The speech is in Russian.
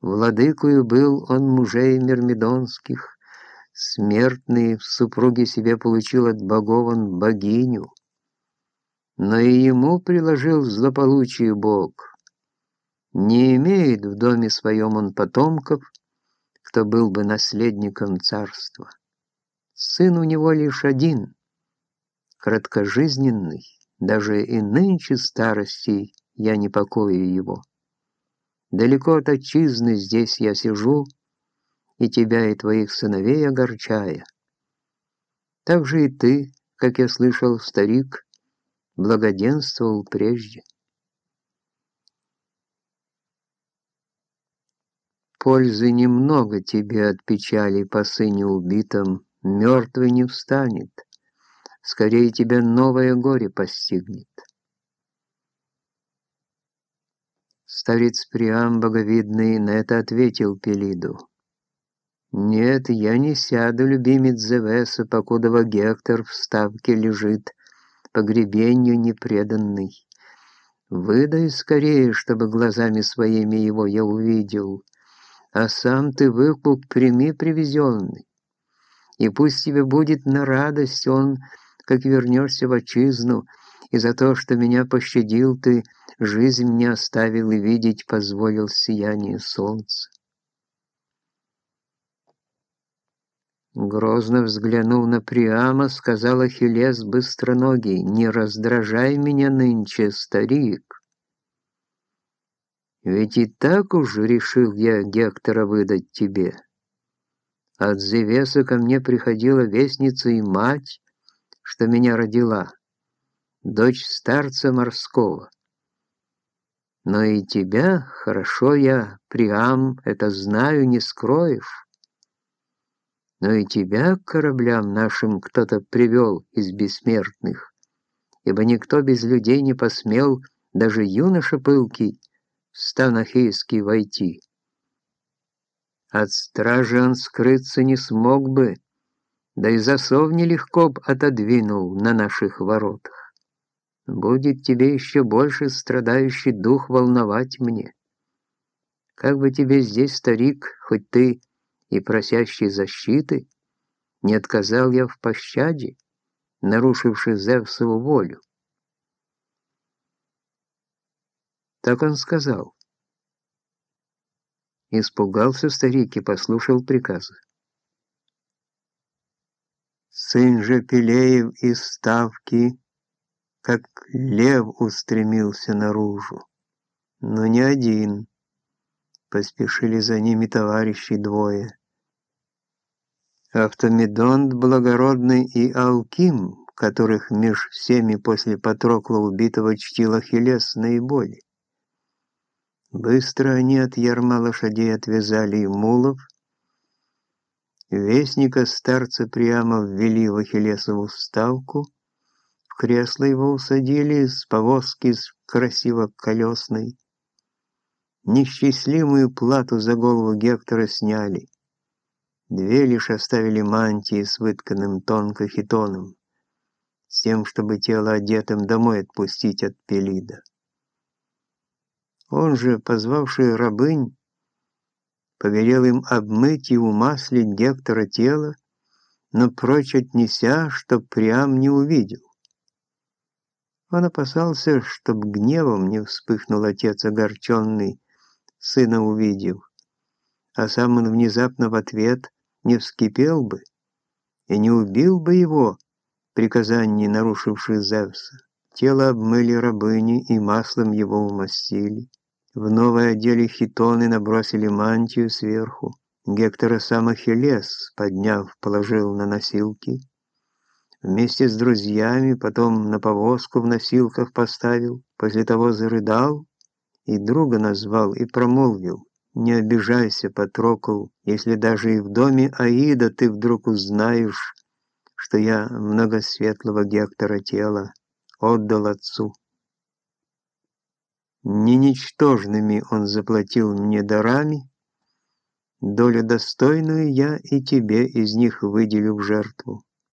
Владыкою был он мужей мирмидонских, смертный в супруге себе получил от богов он богиню. Но и ему приложил злополучие Бог. Не имеет в доме своем он потомков, кто был бы наследником царства. Сын у него лишь один, краткожизненный, даже и нынче старости я не покою его. Далеко от отчизны здесь я сижу, и тебя и твоих сыновей огорчая. Так же и ты, как я слышал, старик, благоденствовал прежде. Пользы немного тебе от печали по сыне убитом, мертвый не встанет, скорее тебя новое горе постигнет. Старец Приам боговидный на это ответил Пелиду. «Нет, я не сяду, любимец Зевеса, покудова Гектор в ставке лежит, погребению непреданный. Выдай скорее, чтобы глазами своими его я увидел, а сам ты выкуп прими привезенный. И пусть тебе будет на радость он, как вернешься в отчизну, и за то, что меня пощадил ты, жизнь мне оставил и видеть позволил сияние солнца. Грозно взглянув на Приама, сказал Ахиллес быстроногий, «Не раздражай меня нынче, старик. Ведь и так уж решил я Гектора выдать тебе. От Зевеса ко мне приходила вестница и мать, что меня родила, дочь старца морского. Но и тебя, хорошо я, Приам, это знаю, не скроешь» но и тебя к кораблям нашим кто-то привел из бессмертных, ибо никто без людей не посмел, даже юноша пылкий, в стан Ахейский войти. От стражи он скрыться не смог бы, да и засов нелегко б отодвинул на наших воротах. Будет тебе еще больше страдающий дух волновать мне. Как бы тебе здесь, старик, хоть ты и просящий защиты, не отказал я в пощаде, нарушивший Зевсову волю. Так он сказал. Испугался старик и послушал приказы. Сын же Пелеев из ставки, как лев устремился наружу, но не один. Поспешили за ними товарищи двое. Автомедонт благородный и Алким, которых меж всеми после Патрокла убитого чтил Ахиллес наиболее. Быстро они от ярма лошадей отвязали и мулов, Вестника старца прямо ввели в Ахиллесову ставку, кресло его усадили с повозки с красиво колесной. Несчастливую плату за голову Гектора сняли. Две лишь оставили мантии с вытканным тонко хитоном, с тем, чтобы тело одетым домой отпустить от Пелида. Он же, позвавший рабынь, повелел им обмыть и умаслить Гектора тело, но прочь отнеся, чтоб прям не увидел. Он опасался, чтоб гневом не вспыхнул отец огорченный, сына увидев, а сам он внезапно в ответ не вскипел бы и не убил бы его, приказание нарушивший Зевса. Тело обмыли рабыни и маслом его умастили. В новой одели хитоны набросили мантию сверху. Гектора сам Ахиллес, подняв, положил на носилки. Вместе с друзьями потом на повозку в носилках поставил, после того зарыдал и друга назвал и промолвил. Не обижайся, Патрокл, если даже и в доме Аида ты вдруг узнаешь, что я многосветлого Гектора тела отдал отцу. Не ничтожными он заплатил мне дарами, долю достойную я и тебе из них выделю в жертву.